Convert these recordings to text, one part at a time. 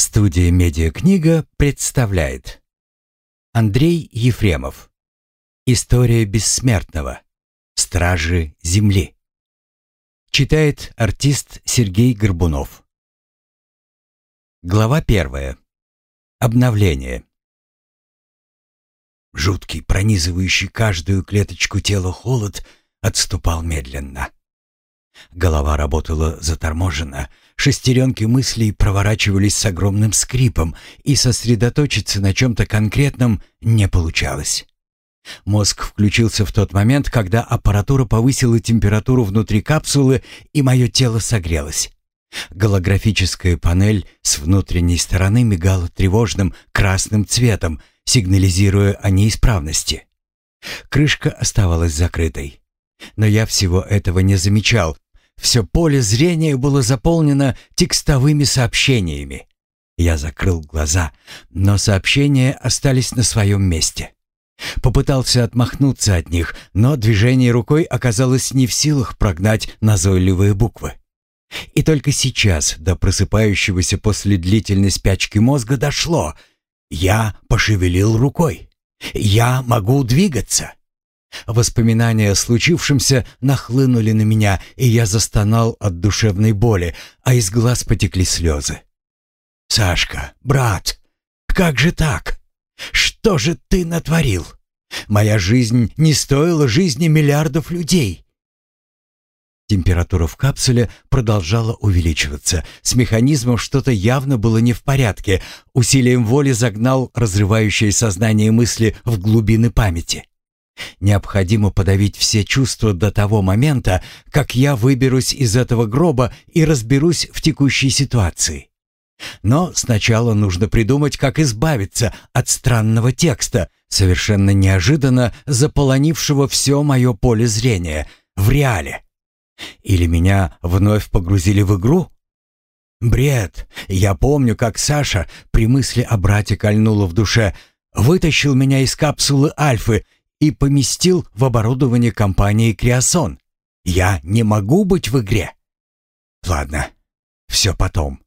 Студия «Медиакнига» представляет. Андрей Ефремов. История бессмертного. Стражи Земли Читает артист Сергей Горбунов. Глава первая. Обновление. Жуткий, пронизывающий каждую клеточку тела холод отступал медленно. Голова работала заторможенно, шестеренки мыслей проворачивались с огромным скрипом, и сосредоточиться на чем-то конкретном не получалось. Мозг включился в тот момент, когда аппаратура повысила температуру внутри капсулы, и мое тело согрелось. Голографическая панель с внутренней стороны мигала тревожным красным цветом, сигнализируя о неисправности. Крышка оставалась закрытой. Но я всего этого не замечал, все поле зрения было заполнено текстовыми сообщениями. Я закрыл глаза, но сообщения остались на своем месте. Попытался отмахнуться от них, но движение рукой оказалось не в силах прогнать назойливые буквы. И только сейчас до просыпающегося после длительной спячки мозга дошло. Я пошевелил рукой. Я могу двигаться. Воспоминания о случившемся нахлынули на меня, и я застонал от душевной боли, а из глаз потекли слезы. «Сашка, брат, как же так? Что же ты натворил? Моя жизнь не стоила жизни миллиардов людей». Температура в капсуле продолжала увеличиваться. С механизмом что-то явно было не в порядке. Усилием воли загнал разрывающее сознание мысли в глубины памяти. Необходимо подавить все чувства до того момента, как я выберусь из этого гроба и разберусь в текущей ситуации. Но сначала нужно придумать, как избавиться от странного текста, совершенно неожиданно заполонившего все мое поле зрения, в реале. Или меня вновь погрузили в игру? Бред. Я помню, как Саша при мысли о брате кольнула в душе, вытащил меня из капсулы Альфы и поместил в оборудование компании «Криосон». Я не могу быть в игре. Ладно, все потом.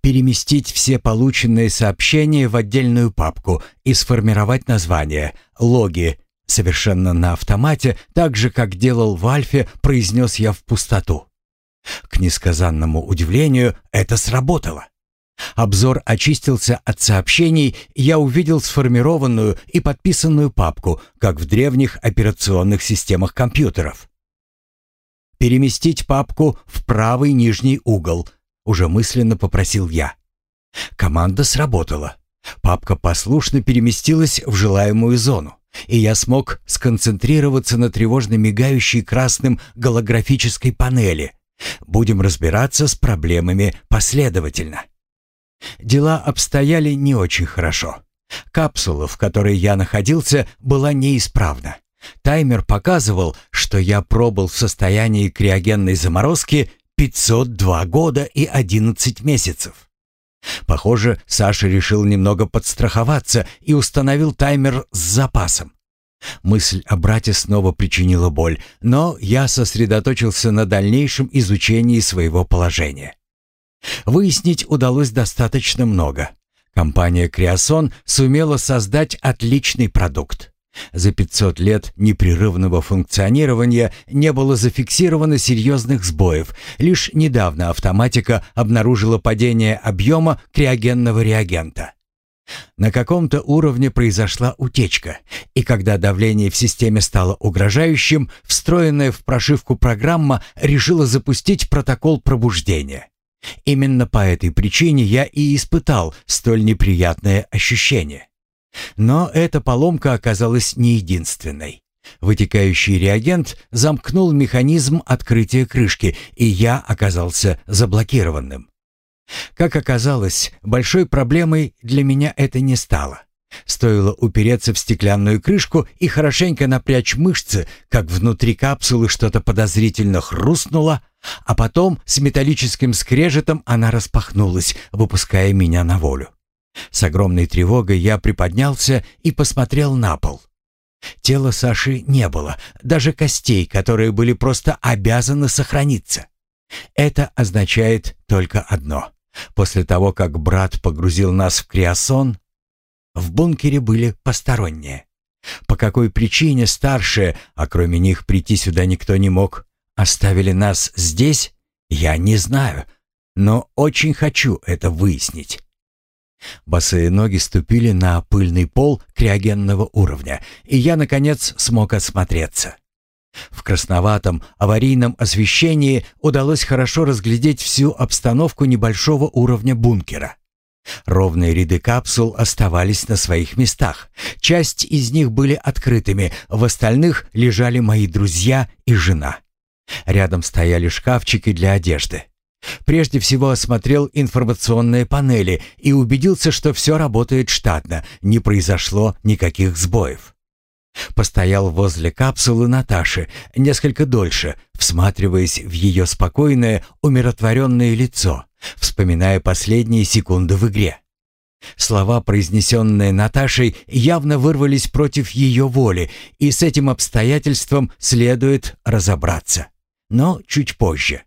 Переместить все полученные сообщения в отдельную папку и сформировать название, логи, совершенно на автомате, так же, как делал в Альфе, произнес я в пустоту. К несказанному удивлению, это сработало. Обзор очистился от сообщений, я увидел сформированную и подписанную папку, как в древних операционных системах компьютеров. «Переместить папку в правый нижний угол», — уже мысленно попросил я. Команда сработала. Папка послушно переместилась в желаемую зону, и я смог сконцентрироваться на тревожно мигающей красным голографической панели. Будем разбираться с проблемами последовательно. Дела обстояли не очень хорошо. Капсула, в которой я находился, была неисправна. Таймер показывал, что я пробыл в состоянии криогенной заморозки 502 года и 11 месяцев. Похоже, Саша решил немного подстраховаться и установил таймер с запасом. Мысль о брате снова причинила боль, но я сосредоточился на дальнейшем изучении своего положения. Выяснить удалось достаточно много. Компания «Криосон» сумела создать отличный продукт. За 500 лет непрерывного функционирования не было зафиксировано серьезных сбоев. Лишь недавно автоматика обнаружила падение объема криогенного реагента. На каком-то уровне произошла утечка, и когда давление в системе стало угрожающим, встроенная в прошивку программа решила запустить протокол пробуждения. Именно по этой причине я и испытал столь неприятное ощущение. Но эта поломка оказалась не единственной. Вытекающий реагент замкнул механизм открытия крышки, и я оказался заблокированным. Как оказалось, большой проблемой для меня это не стало. Стоило упереться в стеклянную крышку и хорошенько напрячь мышцы, как внутри капсулы что-то подозрительно хрустнуло, а потом с металлическим скрежетом она распахнулась, выпуская меня на волю. С огромной тревогой я приподнялся и посмотрел на пол. Тела Саши не было, даже костей, которые были просто обязаны сохраниться. Это означает только одно. После того, как брат погрузил нас в криосон, в бункере были посторонние. По какой причине старшие, а кроме них прийти сюда никто не мог, оставили нас здесь, я не знаю, но очень хочу это выяснить. Босые ноги ступили на пыльный пол криогенного уровня, и я, наконец, смог осмотреться. В красноватом аварийном освещении удалось хорошо разглядеть всю обстановку небольшого уровня бункера. Ровные ряды капсул оставались на своих местах. Часть из них были открытыми, в остальных лежали мои друзья и жена. Рядом стояли шкафчики для одежды. Прежде всего осмотрел информационные панели и убедился, что все работает штатно, не произошло никаких сбоев. Постоял возле капсулы Наташи несколько дольше, всматриваясь в ее спокойное, умиротворенное лицо, вспоминая последние секунды в игре. Слова, произнесенные Наташей, явно вырвались против ее воли, и с этим обстоятельством следует разобраться. Но чуть позже.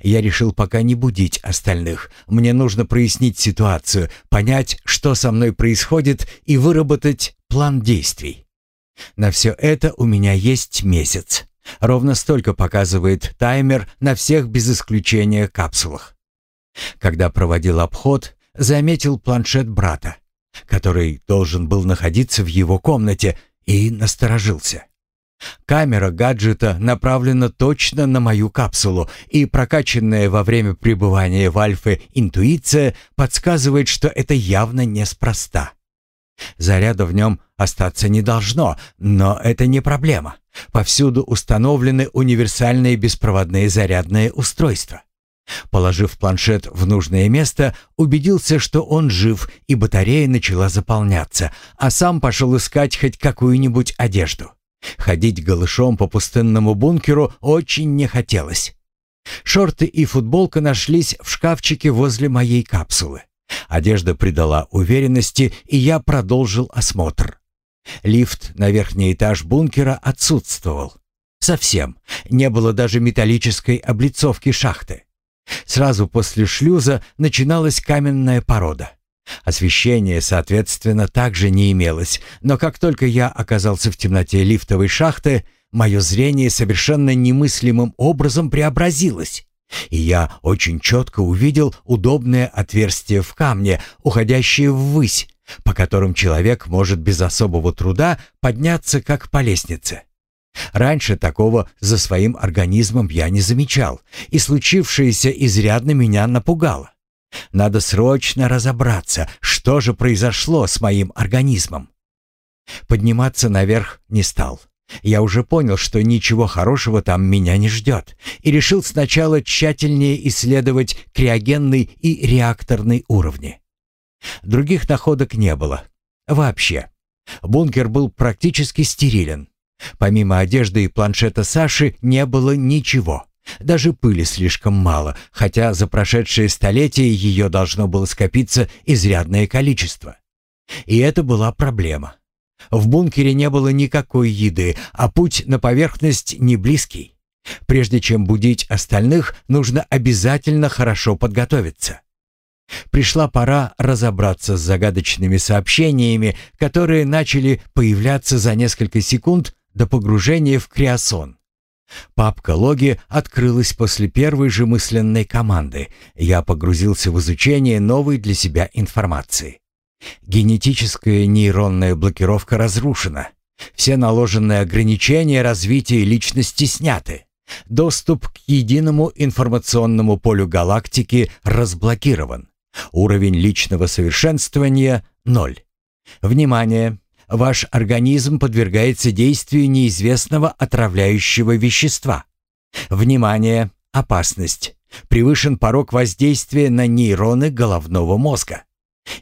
Я решил пока не будить остальных. Мне нужно прояснить ситуацию, понять, что со мной происходит, и выработать план действий. На все это у меня есть месяц. Ровно столько показывает таймер на всех без исключения капсулах. Когда проводил обход, заметил планшет брата, который должен был находиться в его комнате, и насторожился. Камера гаджета направлена точно на мою капсулу, и прокачанная во время пребывания в альфе интуиция подсказывает, что это явно неспроста. Заряда в нем остаться не должно, но это не проблема. Повсюду установлены универсальные беспроводные зарядные устройства. Положив планшет в нужное место, убедился, что он жив, и батарея начала заполняться, а сам пошел искать хоть какую-нибудь одежду. Ходить голышом по пустынному бункеру очень не хотелось. Шорты и футболка нашлись в шкафчике возле моей капсулы. Одежда придала уверенности, и я продолжил осмотр. Лифт на верхний этаж бункера отсутствовал. Совсем. Не было даже металлической облицовки шахты. Сразу после шлюза начиналась каменная порода. Освещения, соответственно, также не имелось, но как только я оказался в темноте лифтовой шахты, мое зрение совершенно немыслимым образом преобразилось. И я очень четко увидел удобное отверстие в камне, уходящее ввысь, по которым человек может без особого труда подняться как по лестнице. Раньше такого за своим организмом я не замечал, и случившееся изрядно меня напугало. Надо срочно разобраться, что же произошло с моим организмом. Подниматься наверх не стал. Я уже понял, что ничего хорошего там меня не ждет, и решил сначала тщательнее исследовать криогенный и реакторный уровни. Других находок не было. Вообще. Бункер был практически стерилен. Помимо одежды и планшета Саши не было ничего. Даже пыли слишком мало, хотя за прошедшие столетия ее должно было скопиться изрядное количество. И это была проблема. В бункере не было никакой еды, а путь на поверхность не близкий. Прежде чем будить остальных, нужно обязательно хорошо подготовиться. Пришла пора разобраться с загадочными сообщениями, которые начали появляться за несколько секунд до погружения в криосон. Папка логи открылась после первой же мысленной команды. Я погрузился в изучение новой для себя информации. Генетическая нейронная блокировка разрушена. Все наложенные ограничения развития личности сняты. Доступ к единому информационному полю галактики разблокирован. Уровень личного совершенствования – ноль. Внимание! Ваш организм подвергается действию неизвестного отравляющего вещества. Внимание! Опасность! Превышен порог воздействия на нейроны головного мозга.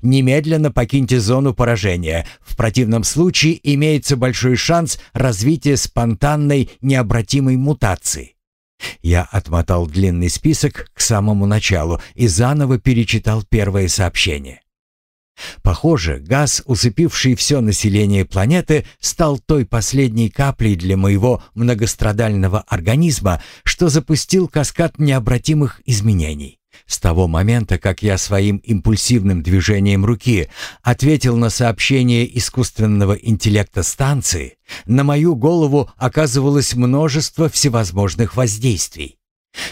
Немедленно покиньте зону поражения. В противном случае имеется большой шанс развития спонтанной необратимой мутации. Я отмотал длинный список к самому началу и заново перечитал первое сообщение. Похоже, газ, усыпивший все население планеты, стал той последней каплей для моего многострадального организма, что запустил каскад необратимых изменений, С того момента, как я своим импульсивным движением руки ответил на сообщение искусственного интеллекта станции, на мою голову оказывалось множество всевозможных воздействий.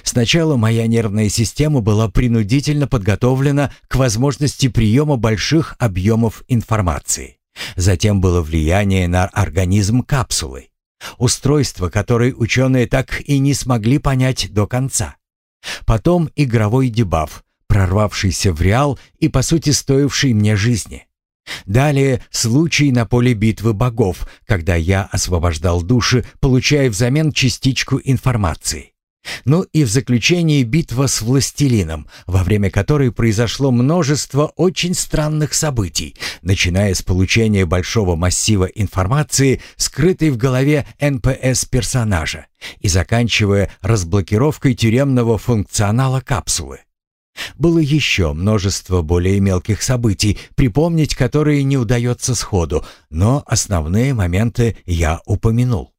Сначала моя нервная система была принудительно подготовлена к возможности приема больших объемов информации. Затем было влияние на организм капсулы. Устройство, которое ученые так и не смогли понять до конца. Потом игровой дебаф, прорвавшийся в реал и, по сути, стоивший мне жизни. Далее случай на поле битвы богов, когда я освобождал души, получая взамен частичку информации. Ну и в заключении битва с властелином, во время которой произошло множество очень странных событий, начиная с получения большого массива информации, скрытой в голове НПС-персонажа, и заканчивая разблокировкой тюремного функционала капсулы. Было еще множество более мелких событий, припомнить которые не удается сходу, но основные моменты я упомянул.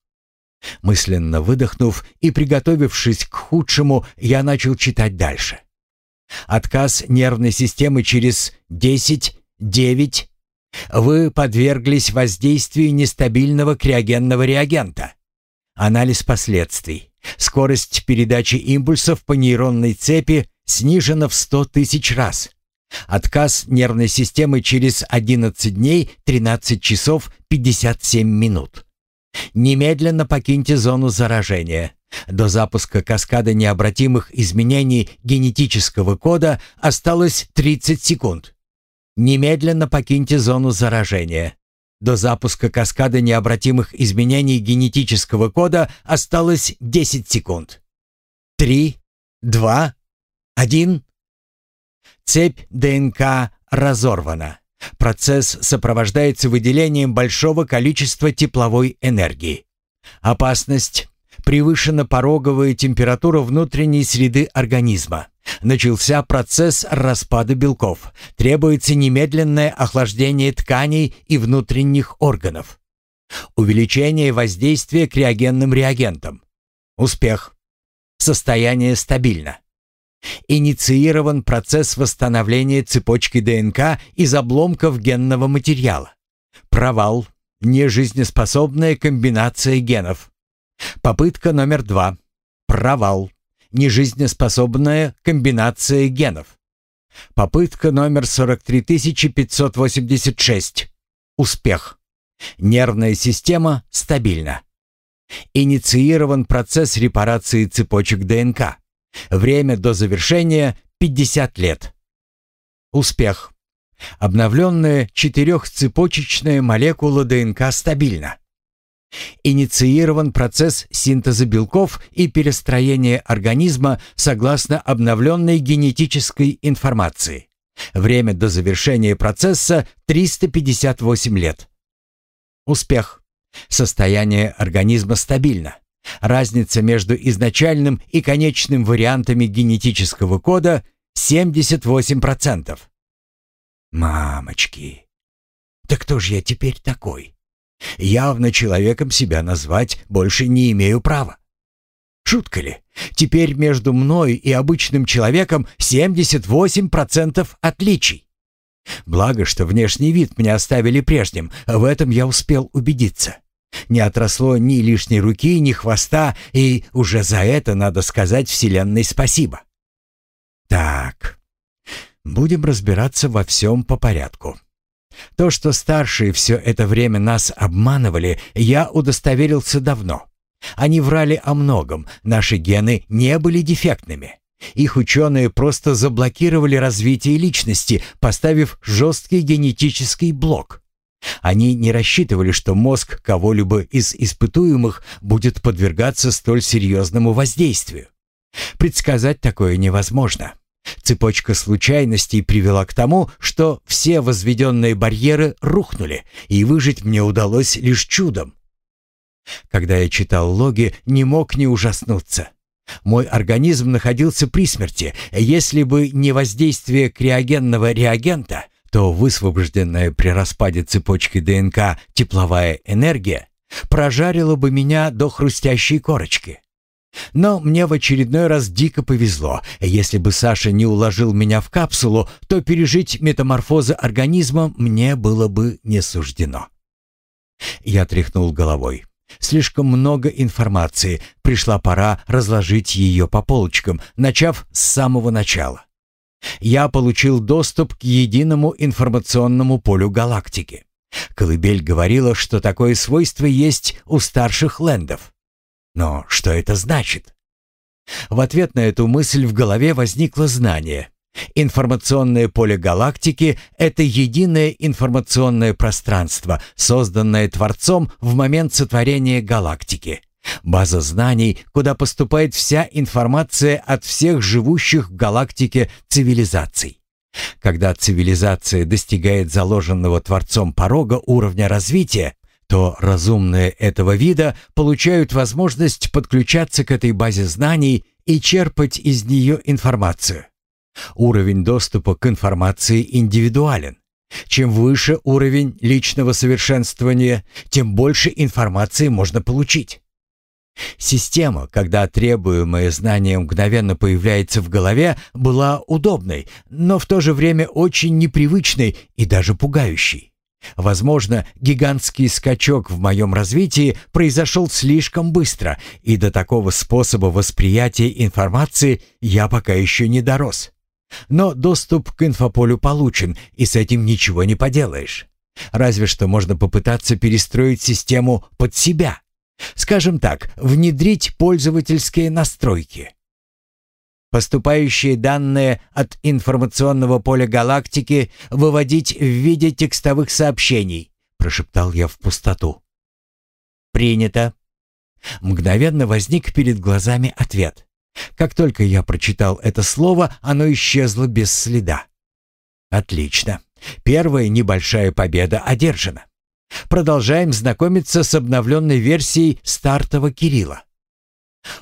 Мысленно выдохнув и приготовившись к худшему, я начал читать дальше. Отказ нервной системы через 10, 9. Вы подверглись воздействию нестабильного криогенного реагента. Анализ последствий. Скорость передачи импульсов по нейронной цепи снижена в 100 тысяч раз. Отказ нервной системы через 11 дней, 13 часов, 57 минут. Немедленно покиньте зону заражения. До запуска каскада необратимых изменений генетического кода осталось 30 секунд. Немедленно покиньте зону заражения. До запуска каскада необратимых изменений генетического кода осталось 10 секунд. 3, 2, 1. Цепь ДНК разорвана. Процесс сопровождается выделением большого количества тепловой энергии. Опасность. Превышена пороговая температура внутренней среды организма. Начался процесс распада белков. Требуется немедленное охлаждение тканей и внутренних органов. Увеличение воздействия криогенным реагентом. Успех. Состояние стабильно. Инициирован процесс восстановления цепочки ДНК из обломков генного материала. Провал. Нежизнеспособная комбинация генов. Попытка номер два. Провал. Нежизнеспособная комбинация генов. Попытка номер 43586. Успех. Нервная система стабильна. Инициирован процесс репарации цепочек ДНК. Время до завершения 50 лет. Успех. Обновленная четырехцепочечная молекула ДНК стабильна. Инициирован процесс синтеза белков и перестроения организма согласно обновленной генетической информации. Время до завершения процесса 358 лет. Успех. Состояние организма стабильно. Разница между изначальным и конечным вариантами генетического кода 78%. Мамочки! Да кто же я теперь такой? Явно человеком себя назвать больше не имею права. Шутка ли? Теперь между мной и обычным человеком 78% отличий. Благо, что внешний вид мне оставили прежним, в этом я успел убедиться. Не отросло ни лишней руки, ни хвоста, и уже за это надо сказать Вселенной спасибо. Так, будем разбираться во всем по порядку. То, что старшие все это время нас обманывали, я удостоверился давно. Они врали о многом, наши гены не были дефектными. Их ученые просто заблокировали развитие личности, поставив жесткий генетический блок. Они не рассчитывали, что мозг кого-либо из испытуемых будет подвергаться столь серьезному воздействию. Предсказать такое невозможно. Цепочка случайностей привела к тому, что все возведенные барьеры рухнули, и выжить мне удалось лишь чудом. Когда я читал логи, не мог не ужаснуться. Мой организм находился при смерти. Если бы не воздействие криогенного реагента, то высвобожденная при распаде цепочки ДНК тепловая энергия прожарила бы меня до хрустящей корочки. Но мне в очередной раз дико повезло. Если бы Саша не уложил меня в капсулу, то пережить метаморфозы организма мне было бы не суждено. Я тряхнул головой. Слишком много информации. Пришла пора разложить ее по полочкам, начав с самого начала. Я получил доступ к единому информационному полю галактики. Колыбель говорила, что такое свойство есть у старших лендов. Но что это значит? В ответ на эту мысль в голове возникло знание. Информационное поле галактики — это единое информационное пространство, созданное Творцом в момент сотворения галактики. База знаний, куда поступает вся информация от всех живущих в галактике цивилизаций. Когда цивилизация достигает заложенного Творцом порога уровня развития, то разумные этого вида получают возможность подключаться к этой базе знаний и черпать из нее информацию. Уровень доступа к информации индивидуален. Чем выше уровень личного совершенствования, тем больше информации можно получить. Система, когда требуемое знание мгновенно появляется в голове, была удобной, но в то же время очень непривычной и даже пугающей. Возможно, гигантский скачок в моем развитии произошел слишком быстро, и до такого способа восприятия информации я пока еще не дорос. Но доступ к инфополю получен, и с этим ничего не поделаешь. Разве что можно попытаться перестроить систему под себя. Скажем так, внедрить пользовательские настройки. Поступающие данные от информационного поля галактики выводить в виде текстовых сообщений, прошептал я в пустоту. Принято. Мгновенно возник перед глазами ответ. Как только я прочитал это слово, оно исчезло без следа. Отлично. Первая небольшая победа одержана. Продолжаем знакомиться с обновленной версией стартового Кирилла.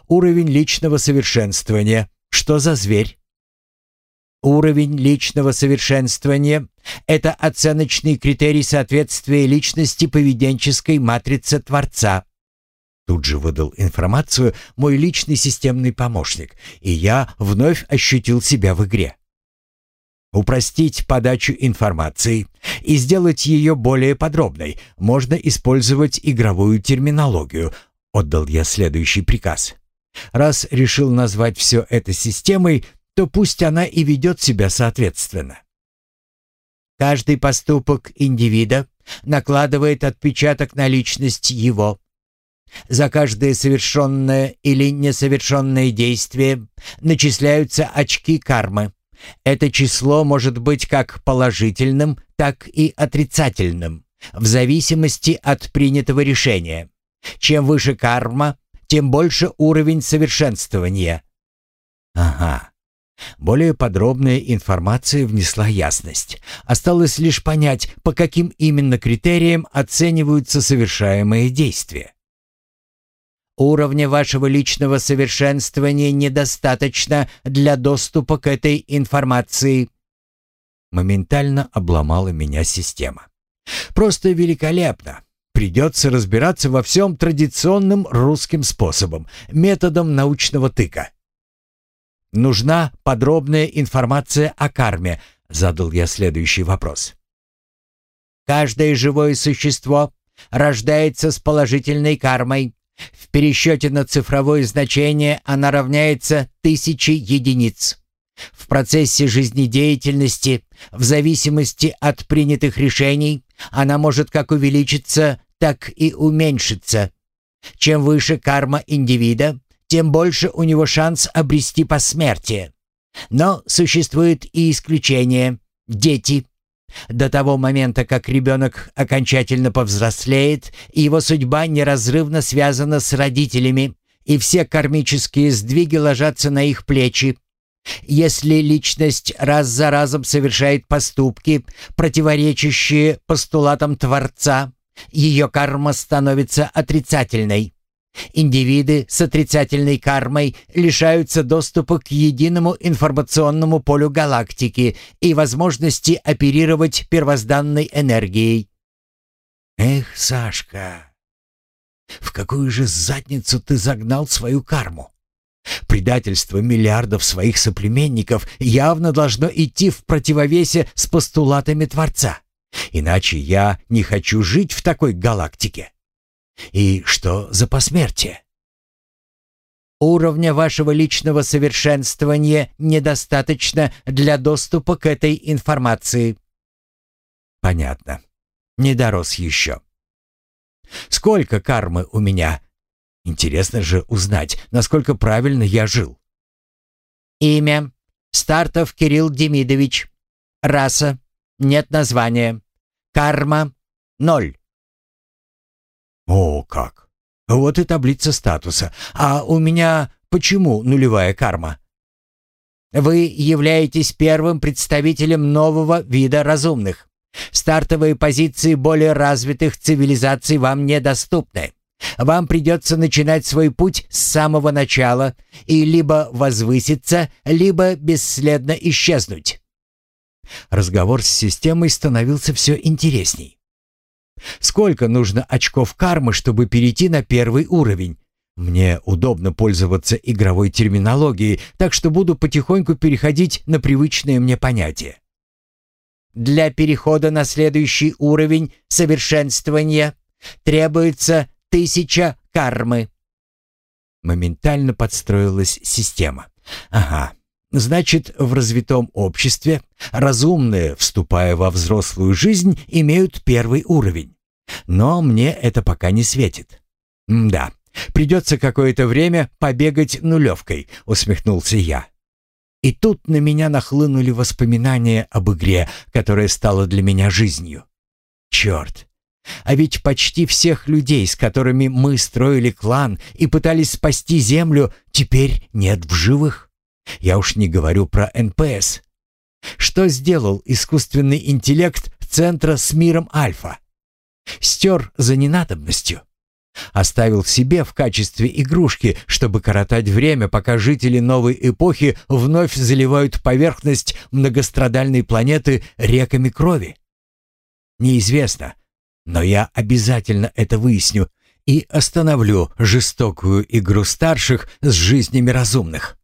Уровень личного совершенствования. Что за зверь? Уровень личного совершенствования – это оценочный критерий соответствия личности поведенческой матрице Творца. Тут же выдал информацию мой личный системный помощник, и я вновь ощутил себя в игре. Упростить подачу информации и сделать ее более подробной можно использовать игровую терминологию, отдал я следующий приказ. Раз решил назвать все это системой, то пусть она и ведет себя соответственно. Каждый поступок индивида накладывает отпечаток на личность его. За каждое совершенное или несовершенное действие начисляются очки кармы. Это число может быть как положительным, так и отрицательным, в зависимости от принятого решения. Чем выше карма, тем больше уровень совершенствования. Ага. Более подробная информация внесла ясность. Осталось лишь понять, по каким именно критериям оцениваются совершаемые действия. Уровня вашего личного совершенствования недостаточно для доступа к этой информации. Моментально обломала меня система. Просто великолепно. Придется разбираться во всем традиционным русским способом, методом научного тыка. «Нужна подробная информация о карме», — задал я следующий вопрос. «Каждое живое существо рождается с положительной кармой, в пересчете на цифровое значение она равняется тысяче единиц. В процессе жизнедеятельности, в зависимости от принятых решений, она может как увеличиться, так и уменьшиться. Чем выше карма индивида, тем больше у него шанс обрести посмертие. Но существует и исключение – дети – до того момента, как ребенок окончательно повзрослеет, его судьба неразрывно связана с родителями, и все кармические сдвиги ложатся на их плечи. Если личность раз за разом совершает поступки, противоречащие постулатам Творца, ее карма становится отрицательной. Индивиды с отрицательной кармой лишаются доступа к единому информационному полю галактики и возможности оперировать первозданной энергией. Эх, Сашка, в какую же задницу ты загнал свою карму? Предательство миллиардов своих соплеменников явно должно идти в противовесе с постулатами Творца. Иначе я не хочу жить в такой галактике. И что за посмертие? Уровня вашего личного совершенствования недостаточно для доступа к этой информации. Понятно. Не дорос еще. Сколько кармы у меня? Интересно же узнать, насколько правильно я жил. Имя. Стартов Кирилл Демидович. Раса. Нет названия. Карма. Ноль. О, как! Вот и таблица статуса. А у меня почему нулевая карма? Вы являетесь первым представителем нового вида разумных. Стартовые позиции более развитых цивилизаций вам недоступны. Вам придется начинать свой путь с самого начала и либо возвыситься, либо бесследно исчезнуть. Разговор с системой становился все интересней. Сколько нужно очков кармы, чтобы перейти на первый уровень? Мне удобно пользоваться игровой терминологией, так что буду потихоньку переходить на привычные мне понятия. Для перехода на следующий уровень совершенствования требуется тысяча кармы. Моментально подстроилась система. Ага, значит, в развитом обществе разумные, вступая во взрослую жизнь, имеют первый уровень. Но мне это пока не светит. Да, придется какое-то время побегать нулевкой, усмехнулся я. И тут на меня нахлынули воспоминания об игре, которая стала для меня жизнью. Черт! А ведь почти всех людей, с которыми мы строили клан и пытались спасти Землю, теперь нет в живых. Я уж не говорю про НПС. Что сделал искусственный интеллект Центра с миром Альфа? Стер за ненадобностью. Оставил себе в качестве игрушки, чтобы коротать время, пока жители новой эпохи вновь заливают поверхность многострадальной планеты реками крови. Неизвестно, но я обязательно это выясню и остановлю жестокую игру старших с жизнями разумных.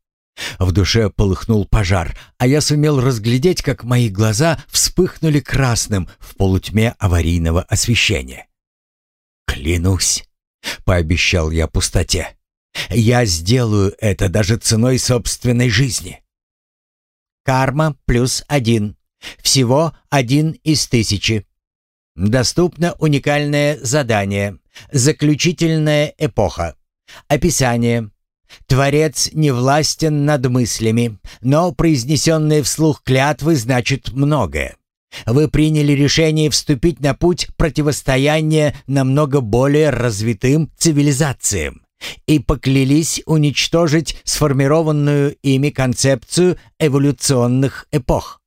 В душе полыхнул пожар, а я сумел разглядеть, как мои глаза вспыхнули красным в полутьме аварийного освещения. «Клянусь!» — пообещал я пустоте. «Я сделаю это даже ценой собственной жизни». Карма плюс один. Всего один из тысячи. Доступно уникальное задание. Заключительная эпоха. Описание. Творец не властен над мыслями, но произнесенные вслух клятвы значит многое. Вы приняли решение вступить на путь противостояния намного более развитым цивилизациям и поклялись уничтожить сформированную ими концепцию эволюционных эпох.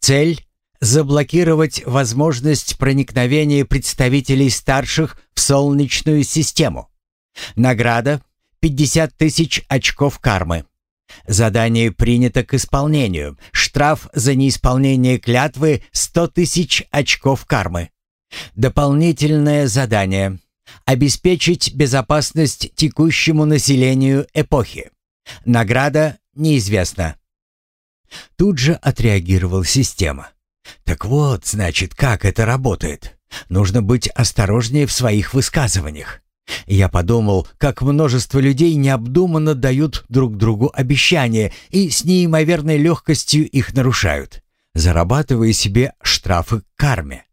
Цель – заблокировать возможность проникновения представителей старших в Солнечную систему. Награда – 50 тысяч очков кармы. Задание принято к исполнению. Штраф за неисполнение клятвы 100 тысяч очков кармы. Дополнительное задание. Обеспечить безопасность текущему населению эпохи. Награда неизвестна. Тут же отреагировала система. Так вот, значит, как это работает. Нужно быть осторожнее в своих высказываниях. Я подумал, как множество людей необдуманно дают друг другу обещания и с неимоверной легкостью их нарушают, зарабатывая себе штрафы к карме.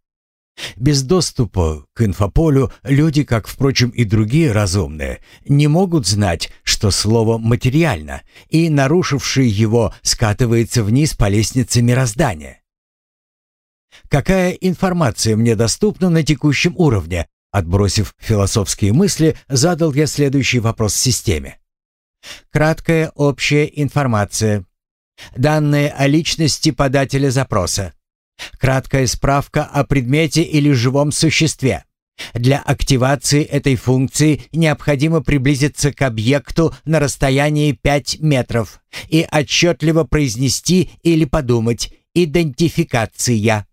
Без доступа к инфополю люди, как, впрочем, и другие разумные, не могут знать, что слово материально, и нарушивший его скатывается вниз по лестнице мироздания. Какая информация мне доступна на текущем уровне, Отбросив философские мысли, задал я следующий вопрос системе. Краткая общая информация. Данные о личности подателя запроса. Краткая справка о предмете или живом существе. Для активации этой функции необходимо приблизиться к объекту на расстоянии 5 метров и отчетливо произнести или подумать «идентификация».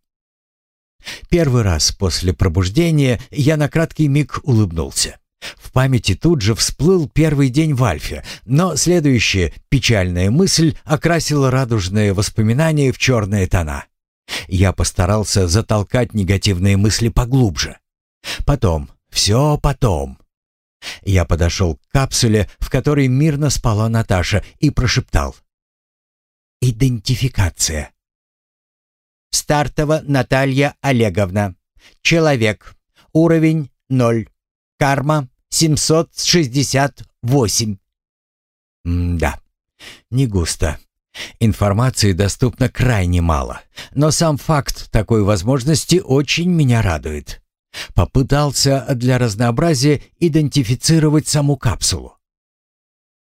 Первый раз после пробуждения я на краткий миг улыбнулся. В памяти тут же всплыл первый день в Альфе, но следующая печальная мысль окрасила радужные воспоминания в черные тона. Я постарался затолкать негативные мысли поглубже. Потом, все потом. Я подошел к капсуле, в которой мирно спала Наташа, и прошептал. «Идентификация». Стартова Наталья Олеговна. Человек. Уровень 0. Карма 768. М-да, не густо. Информации доступно крайне мало, но сам факт такой возможности очень меня радует. Попытался для разнообразия идентифицировать саму капсулу.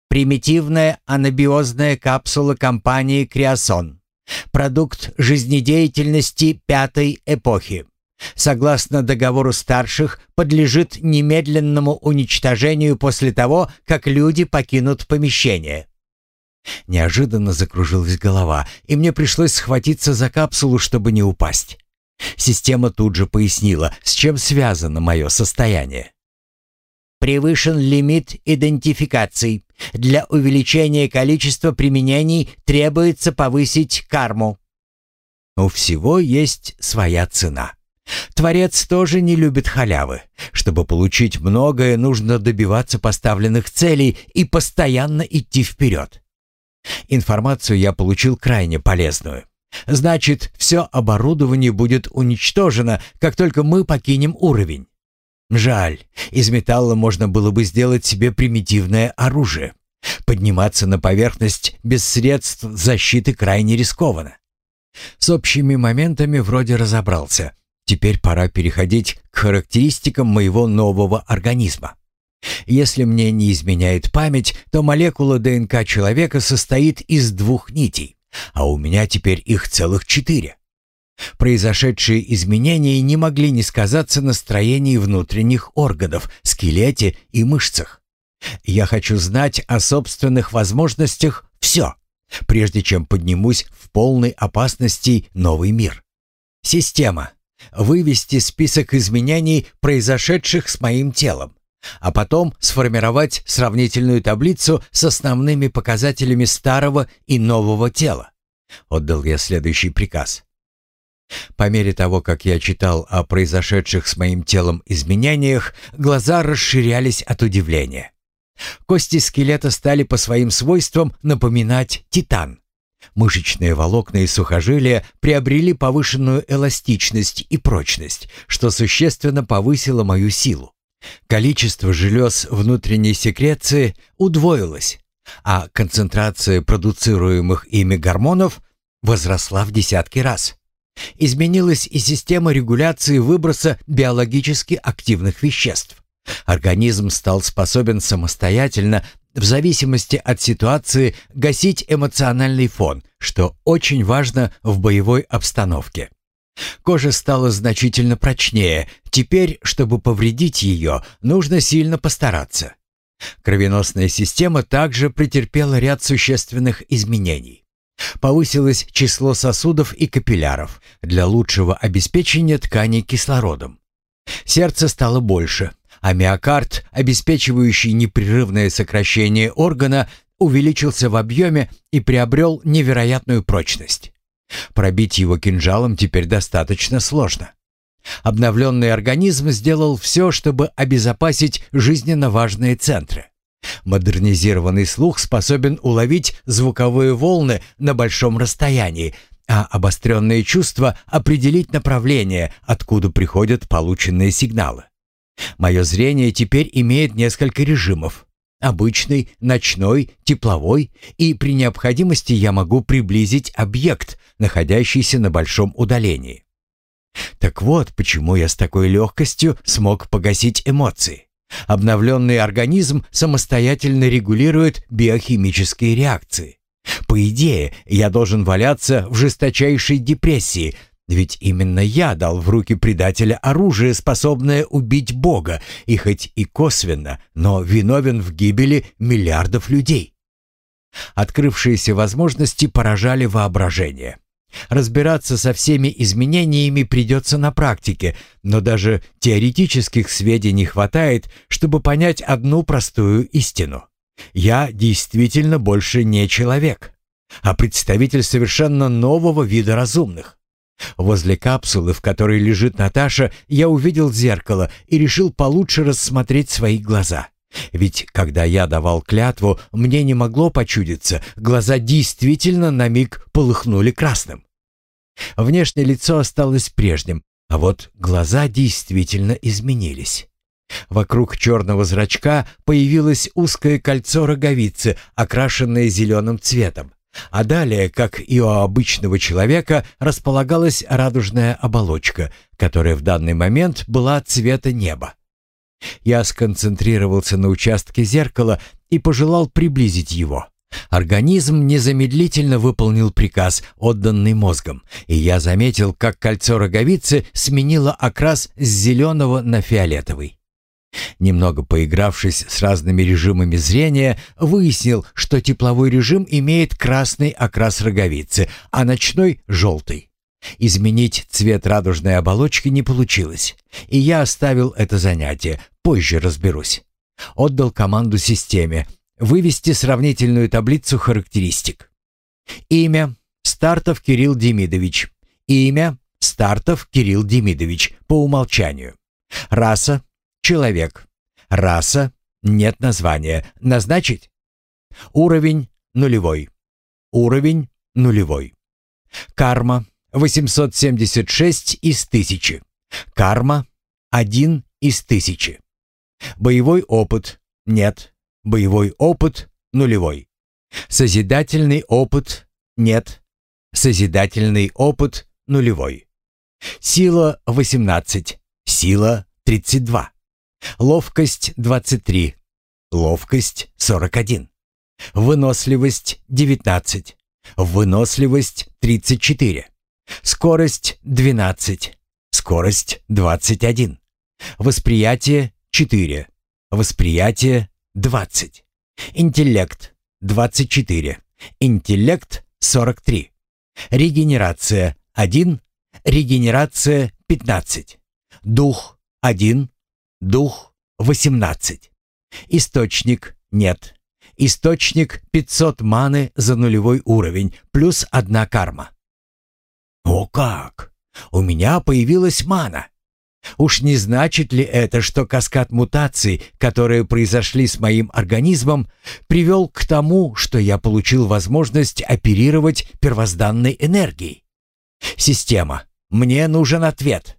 Примитивная анабиозная капсула компании «Криосон». Продукт жизнедеятельности пятой эпохи согласно договору старших, подлежит немедленному уничтожению после того, как люди покинут помещение. Неожиданно закружилась голова, и мне пришлось схватиться за капсулу, чтобы не упасть. Система тут же пояснила, с чем связано мое состояние. Превышен лимит идентификаций. Для увеличения количества применений требуется повысить карму. У всего есть своя цена. Творец тоже не любит халявы. Чтобы получить многое, нужно добиваться поставленных целей и постоянно идти вперед. Информацию я получил крайне полезную. Значит, все оборудование будет уничтожено, как только мы покинем уровень. Жаль, из металла можно было бы сделать себе примитивное оружие. Подниматься на поверхность без средств защиты крайне рискованно. С общими моментами вроде разобрался. Теперь пора переходить к характеристикам моего нового организма. Если мне не изменяет память, то молекула ДНК человека состоит из двух нитей, а у меня теперь их целых четыре. Произошедшие изменения не могли не сказаться на строении внутренних органов, скелете и мышцах. Я хочу знать о собственных возможностях все, прежде чем поднимусь в полной опасности новый мир. Система вывести список изменений, произошедших с моим телом, а потом сформировать сравнительную таблицу с основными показателями старого и нового тела. Отдал я следующий приказ. По мере того, как я читал о произошедших с моим телом изменениях, глаза расширялись от удивления. Кости скелета стали по своим свойствам напоминать титан. Мышечные волокна и сухожилия приобрели повышенную эластичность и прочность, что существенно повысило мою силу. Количество желез внутренней секреции удвоилось, а концентрация продуцируемых ими гормонов возросла в десятки раз. Изменилась и система регуляции выброса биологически активных веществ. Организм стал способен самостоятельно в зависимости от ситуации гасить эмоциональный фон, что очень важно в боевой обстановке. Кожа стала значительно прочнее. Теперь, чтобы повредить ее, нужно сильно постараться. Кровеносная система также претерпела ряд существенных изменений. Повысилось число сосудов и капилляров для лучшего обеспечения тканей кислородом. Сердце стало больше, а миокард, обеспечивающий непрерывное сокращение органа, увеличился в объеме и приобрел невероятную прочность. Пробить его кинжалом теперь достаточно сложно. Обновленный организм сделал все, чтобы обезопасить жизненно важные центры. Модернизированный слух способен уловить звуковые волны на большом расстоянии, а обостренные чувства определить направление, откуда приходят полученные сигналы. Мое зрение теперь имеет несколько режимов. Обычный, ночной, тепловой, и при необходимости я могу приблизить объект, находящийся на большом удалении. Так вот, почему я с такой легкостью смог погасить эмоции. Обновленный организм самостоятельно регулирует биохимические реакции. По идее, я должен валяться в жесточайшей депрессии – ведь именно я дал в руки предателя оружие, способное убить Бога, и хоть и косвенно, но виновен в гибели миллиардов людей. Открывшиеся возможности поражали воображение. Разбираться со всеми изменениями придется на практике, но даже теоретических сведений хватает, чтобы понять одну простую истину. Я действительно больше не человек, а представитель совершенно нового вида разумных. Возле капсулы, в которой лежит Наташа, я увидел зеркало и решил получше рассмотреть свои глаза. Ведь когда я давал клятву, мне не могло почудиться, глаза действительно на миг полыхнули красным. Внешнее лицо осталось прежним, а вот глаза действительно изменились. Вокруг черного зрачка появилось узкое кольцо роговицы, окрашенное зеленым цветом. А далее, как и у обычного человека, располагалась радужная оболочка, которая в данный момент была цвета неба. Я сконцентрировался на участке зеркала и пожелал приблизить его. Организм незамедлительно выполнил приказ, отданный мозгом, и я заметил, как кольцо роговицы сменило окрас с зеленого на фиолетовый. Немного поигравшись с разными режимами зрения, выяснил, что тепловой режим имеет красный окрас роговицы, а ночной — желтый. Изменить цвет радужной оболочки не получилось, и я оставил это занятие, позже разберусь. Отдал команду системе вывести сравнительную таблицу характеристик. Имя — Стартов Кирилл Демидович. Имя — Стартов Кирилл Демидович по умолчанию. Раса — человек. Раса — нет названия. Назначить? Уровень — нулевой. Уровень — нулевой. Карма 876 из 1000. Карма 1 из 1000. Боевой опыт нет. Боевой опыт нулевой. Созидательный опыт нет. Созидательный опыт нулевой. Сила 18. Сила 32. Ловкость 23. Ловкость 41. Выносливость 19. Выносливость 34. Скорость 12. Скорость 21. Восприятие 4. Восприятие 20. Интеллект 24. Интеллект 43. Регенерация 1. Регенерация 15. Дух 1. Дух 18. Источник нет. Источник 500 маны за нулевой уровень плюс одна карма. О как! У меня появилась мана. Уж не значит ли это, что каскад мутаций, которые произошли с моим организмом, привел к тому, что я получил возможность оперировать первозданной энергией? Система, мне нужен ответ.